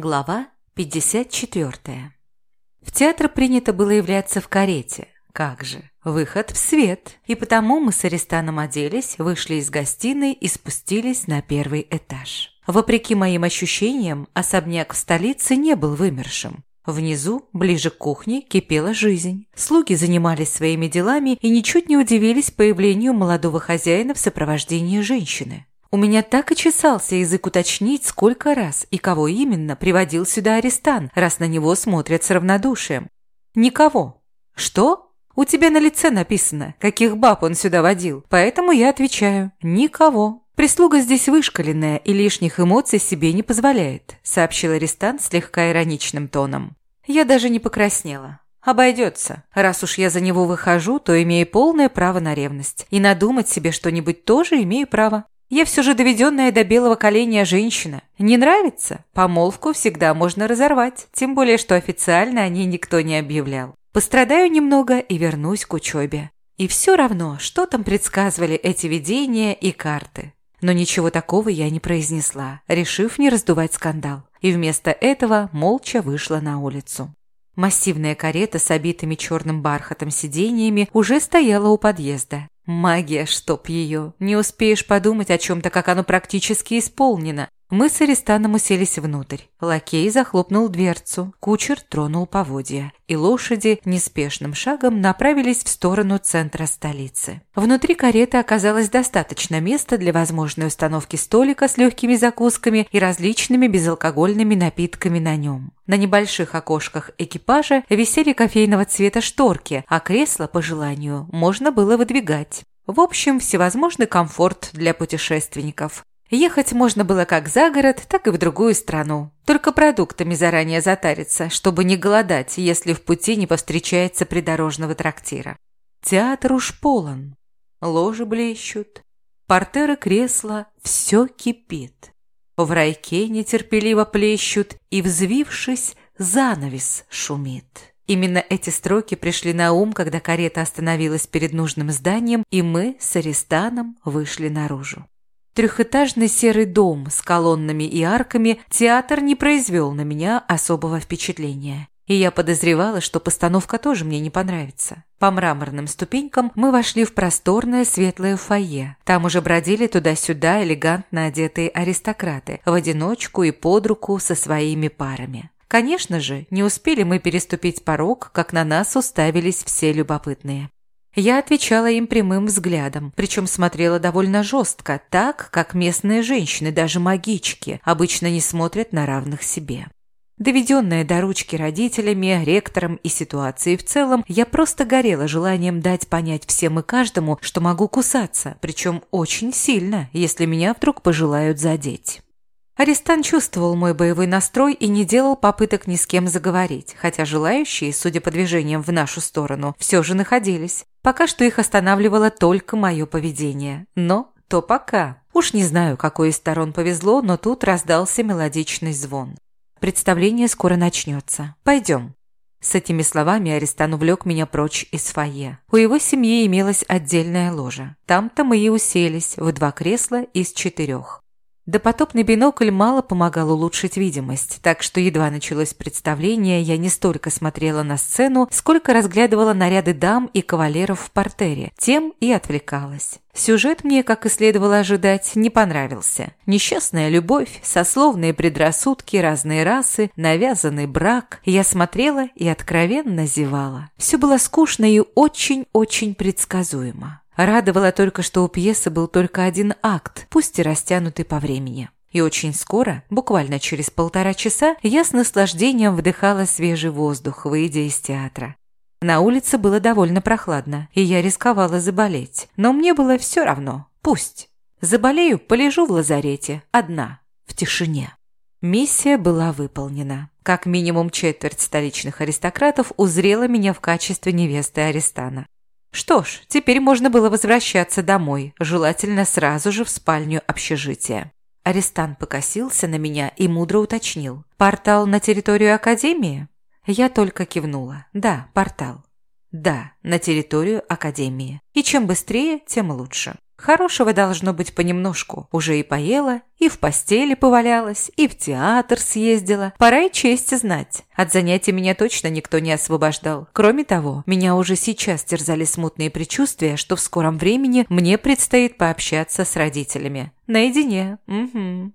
Глава 54. В театр принято было являться в карете. Как же, выход в свет. И потому мы с Аристаном оделись, вышли из гостиной и спустились на первый этаж. Вопреки моим ощущениям, особняк в столице не был вымершим. Внизу, ближе к кухне, кипела жизнь. Слуги занимались своими делами и ничуть не удивились появлению молодого хозяина в сопровождении женщины. У меня так и чесался язык уточнить, сколько раз и кого именно приводил сюда Арестан, раз на него смотрят с равнодушием. Никого. Что? У тебя на лице написано, каких баб он сюда водил, поэтому я отвечаю – никого. Прислуга здесь вышкаленная и лишних эмоций себе не позволяет, сообщил Арестант слегка ироничным тоном. Я даже не покраснела. Обойдется. Раз уж я за него выхожу, то имею полное право на ревность. И надумать себе что-нибудь тоже имею право. Я все же доведенная до белого коленя женщина. Не нравится? Помолвку всегда можно разорвать, тем более, что официально о ней никто не объявлял. Пострадаю немного и вернусь к учебе. И все равно, что там предсказывали эти видения и карты. Но ничего такого я не произнесла, решив не раздувать скандал. И вместо этого молча вышла на улицу. Массивная карета с обитыми черным бархатом сиденьями уже стояла у подъезда. Магия, чтоб ее. Не успеешь подумать о чем-то, как оно практически исполнено. Мы с Аристаном уселись внутрь. Лакей захлопнул дверцу, кучер тронул поводья, и лошади неспешным шагом направились в сторону центра столицы. Внутри кареты оказалось достаточно места для возможной установки столика с легкими закусками и различными безалкогольными напитками на нем. На небольших окошках экипажа висели кофейного цвета шторки, а кресла, по желанию, можно было выдвигать. В общем, всевозможный комфорт для путешественников. Ехать можно было как за город, так и в другую страну. Только продуктами заранее затариться, чтобы не голодать, если в пути не повстречается придорожного трактира. Театр уж полон. Ложи блещут, портеры кресла, все кипит. В райке нетерпеливо плещут, и, взвившись, занавес шумит. Именно эти строки пришли на ум, когда карета остановилась перед нужным зданием, и мы с Аристаном вышли наружу. Трехэтажный серый дом с колоннами и арками театр не произвел на меня особого впечатления. И я подозревала, что постановка тоже мне не понравится. По мраморным ступенькам мы вошли в просторное светлое фойе. Там уже бродили туда-сюда элегантно одетые аристократы, в одиночку и под руку со своими парами. Конечно же, не успели мы переступить порог, как на нас уставились все любопытные. Я отвечала им прямым взглядом, причем смотрела довольно жестко, так, как местные женщины, даже магички, обычно не смотрят на равных себе. Доведенная до ручки родителями, ректором и ситуацией в целом, я просто горела желанием дать понять всем и каждому, что могу кусаться, причем очень сильно, если меня вдруг пожелают задеть. Арестан чувствовал мой боевой настрой и не делал попыток ни с кем заговорить, хотя желающие, судя по движениям в нашу сторону, все же находились. Пока что их останавливало только мое поведение. Но то пока. Уж не знаю, какой из сторон повезло, но тут раздался мелодичный звон. Представление скоро начнется. Пойдем. С этими словами Аристан увлек меня прочь из фойе. У его семьи имелась отдельная ложа. Там-то мы и уселись в два кресла из четырех. Допотопный бинокль мало помогал улучшить видимость, так что едва началось представление, я не столько смотрела на сцену, сколько разглядывала наряды дам и кавалеров в портере, тем и отвлекалась. Сюжет мне, как и следовало ожидать, не понравился. Несчастная любовь, сословные предрассудки, разные расы, навязанный брак. Я смотрела и откровенно зевала. Все было скучно и очень-очень предсказуемо. Радовало только, что у пьесы был только один акт, пусть и растянутый по времени. И очень скоро, буквально через полтора часа, я с наслаждением вдыхала свежий воздух, выйдя из театра. На улице было довольно прохладно, и я рисковала заболеть. Но мне было все равно. Пусть. Заболею, полежу в лазарете. Одна. В тишине. Миссия была выполнена. Как минимум четверть столичных аристократов узрела меня в качестве невесты Аристана. Что ж, теперь можно было возвращаться домой, желательно сразу же в спальню общежития. Арестант покосился на меня и мудро уточнил. «Портал на территорию Академии?» Я только кивнула. «Да, портал». Да, на территорию Академии. И чем быстрее, тем лучше. Хорошего должно быть понемножку. Уже и поела, и в постели повалялась, и в театр съездила. Пора и честь знать. От занятий меня точно никто не освобождал. Кроме того, меня уже сейчас терзали смутные предчувствия, что в скором времени мне предстоит пообщаться с родителями. Наедине. Угу.